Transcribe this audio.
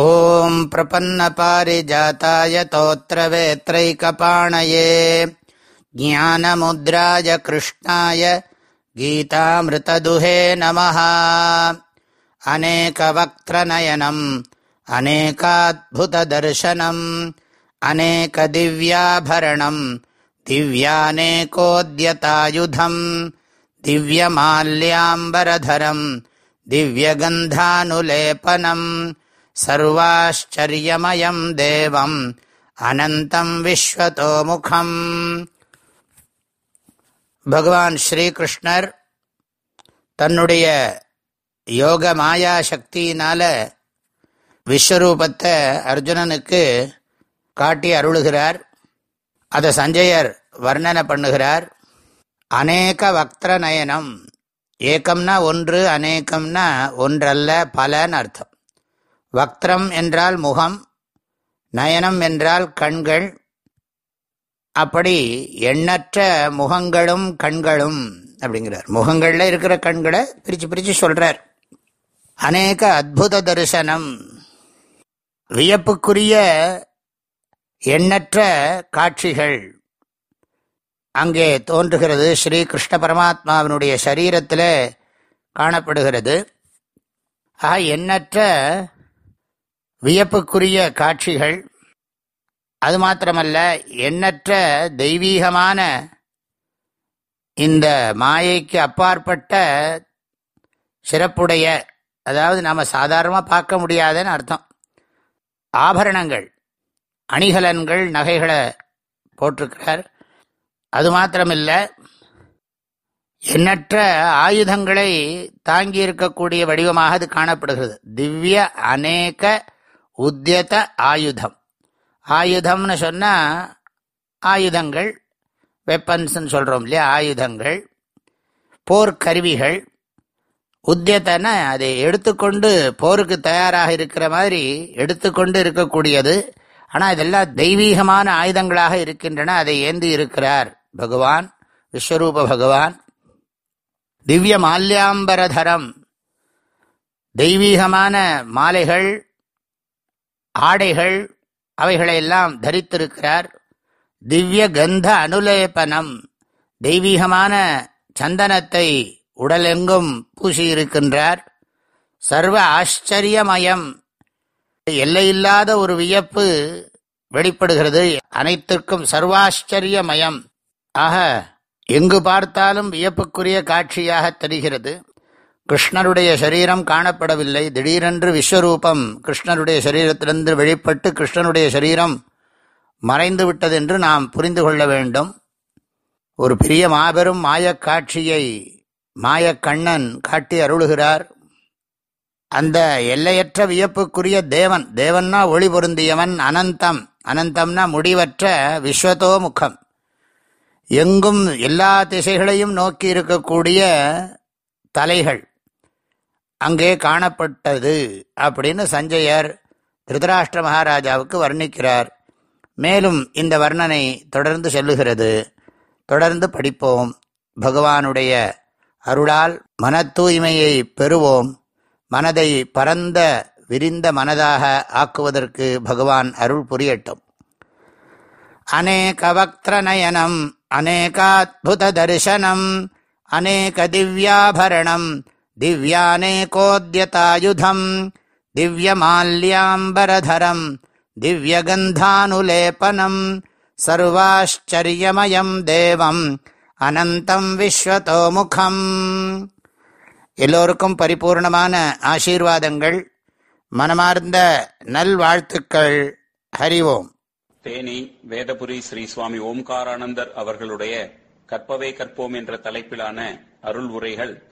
ॐ प्रपन्नपारिजाताय तोत्रवेत्रैकपाणये ज्ञानमुद्राय कृष्णाय गीतामृतदुहे नमः। अनेकवक्त्रनयनम् अनेकाद्भुतदर्शनम् अनेकदिव्याभरणम् दिव्यानेकोद्यतायुधम् दिव्यमाल्याम्बरधरम् दिव्यगन्धानुलेपनम् சர்வாச்சரியமயம் தேவம். அனந்தம் விஸ்வதோமுகம். பகவான் ஸ்ரீகிருஷ்ணர் தன்னுடைய யோக மாயா சக்தியினால விஸ்வரூபத்தை அர்ஜுனனுக்கு காட்டி அருளுகிறார். அதை சஞ்சயர் வர்ணனை பண்ணுகிறார். அநேக வக்திர நயனம் ஏக்கம்னா ஒன்று அநேகம்னா ஒன்றல்ல பலன்னு அர்த்தம். வக்திரம் என்றால் முகம் நயனம் என்றால் கண்கள். அப்படி எண்ணற்ற முகங்களும் கண்களும் அப்படிங்கிறார். முகங்களில் இருக்கிற கண்களை பிரித்து பிரித்து சொல்கிறார் அநேக அத்புத தரிசனம். வியப்புக்குரிய எண்ணற்ற காட்சிகள் அங்கே தோன்றுகிறது. ஸ்ரீ கிருஷ்ண பரமாத்மாவினுடைய சரீரத்தில் காணப்படுகிறது. ஆக எண்ணற்ற வியப்புக்குரிய காட்சிகள். அது மாத்திரமல்ல எண்ணற்ற தெய்வீகமான இந்த மாயைக்கு அப்பாற்பட்ட சிறப்புடைய அதாவது நாம் சாதாரணமாக பார்க்க முடியாதுன்னு அர்த்தம். ஆபரணங்கள் அணிகலன்கள் நகைகளை போட்டிருக்கிறார். அது மாத்திரமில்லை எண்ணற்ற ஆயுதங்களை தாங்கி இருக்கக்கூடிய வடிவமாக அது காணப்படுகிறது. திவ்ய அநேக உத்தியத ஆயுதம். ஆயுதம்னு சொன்னால் ஆயுதங்கள் வெப்பன்ஸ்ன்னு சொல்கிறோம் இல்லையா ஆயுதங்கள் போர்க்கருவிகள். உத்தியத்தன அதை எடுத்துக்கொண்டு போருக்கு தயாராக இருக்கிற மாதிரி எடுத்துக்கொண்டு இருக்கக்கூடியது. ஆனால் இதெல்லாம் தெய்வீகமான ஆயுதங்களாக இருக்கின்றன அதை ஏந்தி இருக்கிறார் பகவான் விஸ்வரூப பகவான். திவ்ய மால்யாம்பரதரம் தெய்வீகமான மாலைகள் ஆடைகள் அவைகளையெல்லாம் தரித்திருக்கிறார். திவ்ய கந்த அனுலேபனம் தெய்வீகமான சந்தனத்தை உடலெங்கும் பூசியிருக்கின்றார். சர்வ ஆச்சரியமயம். எல்லையில்லாத ஒரு வியப்பு வெளிப்படுகிறது. அனைத்திற்கும் சர்வாச்சரியமயம். ஆக எங்கு பார்த்தாலும் வியப்புக்குரிய காட்சியாக தெரிகிறது. கிருஷ்ணருடைய சரீரம் காணப்படவில்லை. திடீரென்று விஸ்வரூபம் கிருஷ்ணருடைய சரீரத்திலிருந்து வெளிப்பட்டு கிருஷ்ணனுடைய சரீரம் மறைந்து விட்டது என்று நாம் புரிந்து கொள்ள வேண்டும். ஒரு பெரிய மாபெரும் மாயக்காட்சியை மாயக்கண்ணன் காட்டி அருளுகிறார். அந்த எல்லையற்ற வியப்புக்குரிய தேவன். தேவன்னா ஒளி பொருந்தியவன் அனந்தம். அனந்தம்னா முடிவற்ற விஸ்வத்தோ முகம். எங்கும் எல்லா திசைகளையும் நோக்கி இருக்கக்கூடிய தலைகள். அங்கே காணப்பட்டது அப்படின்னு சஞ்சயர் திருதராஷ்டிர மகாராஜாவுக்கு வர்ணிக்கிறார். மேலும் இந்த வர்ணனை தொடர்ந்து செல்லுகிறது. தொடர்ந்து படிப்போம். பகவானுடைய அருளால் மன தூய்மையை பெறுவோம். மனதை பரந்த விரிந்த மனதாக ஆக்குவதற்கு பகவான் அருள் புரியட்டும். அநேக வக்திரநயனம் அநேகாத்புத தரிசனம் அநேக திவ்யாபரணம் திவ்யானேகோத்யதாயுதம் திவ்யமால்யாம்பரதரம் திவ்யகந்தானுலேபனம் சர்வாச்சரியமயம் தேவம் அனந்தம் விஸ்வதோமுகம் எல்லோருக்கும் பரிபூர்ணமான ஆசீர்வாதங்கள் மனமார்ந்த நல்வாழ்த்துக்கள். ஹரிவோம் தேனி வேதபுரி ஸ்ரீ சுவாமி ஓம்காரானந்தர் அவர்களுடைய கற்பவே கற்போம் என்ற தலைப்பிலான அருள் உரைகள்